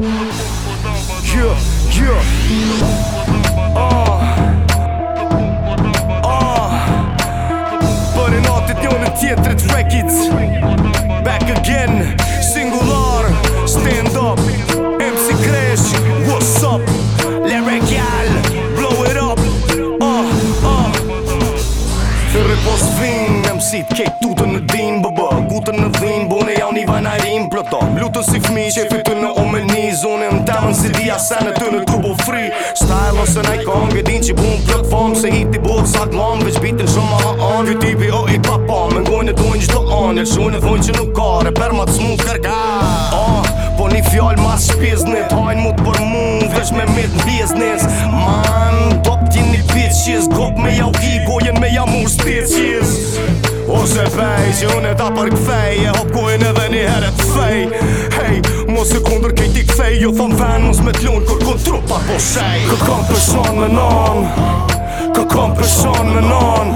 Yeah, yeah. Ah. Ah. Burning off the unit, theatre records. Back again. ta Mlutën si fmi që e fitu në omeni Zonë në temën si dhja senë të në turbo fri Style ose në i kongë din që bun plët fomë Se hip t'i bukë sa t'lomë veç bitin shumë ma ha anë Kjo tipi o i papa me ngojnë e dojnë gjdo anë E shunë e vojnë që nuk kare per ma t'smu kërka Ah, po një fjallë ma shpiznit Hajnë mu për mu veç me në biznis Man, top t'i një pitë qizë me jau u kiko me jamur mu shpiznis Ose vej, që unë e ta për këfej E hopkojnë edhe një heret fej Hej, mos e kondër kejt i këfej Jo thonë ven, mos me t'lunë kur kënë trupa po shej Kë kom pëshon me non Kë kom pëshon me non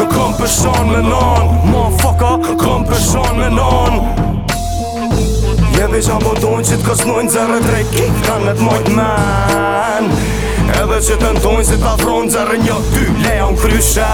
Kë kom pëshon me non Ma faka, kë kom pëshon me non Jeve qa më që t'kës nojnë zërë drejt Kënë me t'mojt men Edhe që të ndojnë si ta afronë Zerë një ty, leon unë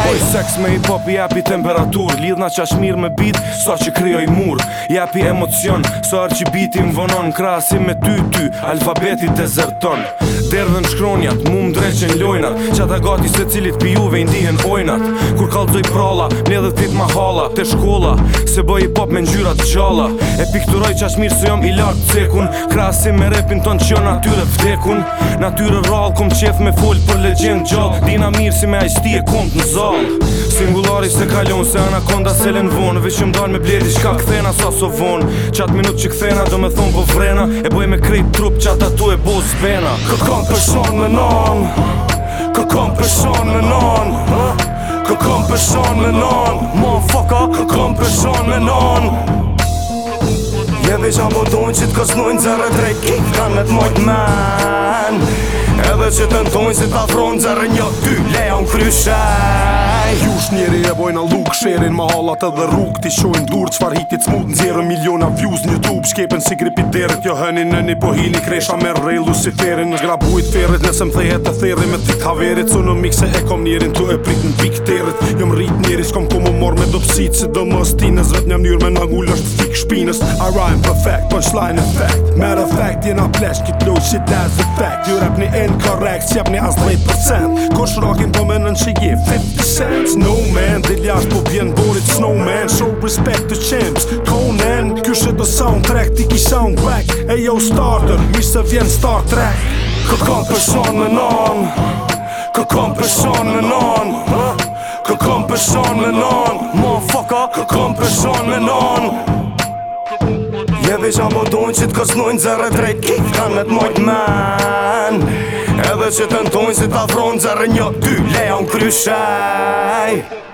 Boj seks me hip hop i api temperatur Lidhna që mirë me bit, sa që kryoj mur I api emocion, sa arë që biti më Krasim Krasi me ty, ty, alfabeti dezerton Derdhen shkronjat, mu më dreqen lojnat Qata gati se cilit pi juve i ndihen ojnat Kur kalzoj prala, mle dhe tit ma hala Te shkolla, se boj hip hop me njyrat gjalla E pikturoj që është mirë jom i lartë cekun Krasi me repin ton që jo natyre vdekun Natyre në Kom qef me full për legjen gjall Dina mirë si me a i sti e kont në zallë Singulari se kalon se anakonda se len von Vesh që mdojnë me bledi shka këthena sa so von Qatë minut që këthena do me thonë vë po vrena E boj me krejt trup qatë atu e bo zbena Këtë kom pëshon me non Këtë kom pëshon me non Këtë kom pëshon me non Mo fucka, foka Këtë kom me non Jeve qa bodon që t'kosnojnë zërë drejt Këtë kam me t'mojt men Edhe që të ndonjë si ta afronë zërë një ty leon unë kryshe Jush njeri e bojnë a luk Sherin ma halat edhe rrug Ti shojnë dur qfar hitit smut Në miliona views një tub Shkepen si gripit derit Jo hëni në një pohini kresha me rrej Luciferin në shgrabujt ferit Nëse më thehet e theri me ti haverit Su në mikse e kom njerin Tu e prit në pik terit Jom rrit njeri shkom ku më mor me dopsit Si do më sti në një mnyr me nagull është fik shpinës I rhyme perfect, punchline effect Matter fact, jena flesh, kit no shit as a fact Ju rap një incorrect, si jap një as 3% Kush rockin po me në nëshigje, 50 cent No man, dhe ljash po bjen borit snowman Show respect to champs, Conan Ky shet the soundtrack, tiki soundtrack Ej yo starter, mi se vjen Star Trek Këtë kom person me non Këtë kom person me non Këtë kom person me non Motherfucker Këtë kom person me non Një veç a dojnë që t'koslojnë zërë e drejt Kik ka me t'mojt men Edhe që të ndojnë si t'afronë zërë një, dy, leon kryshaj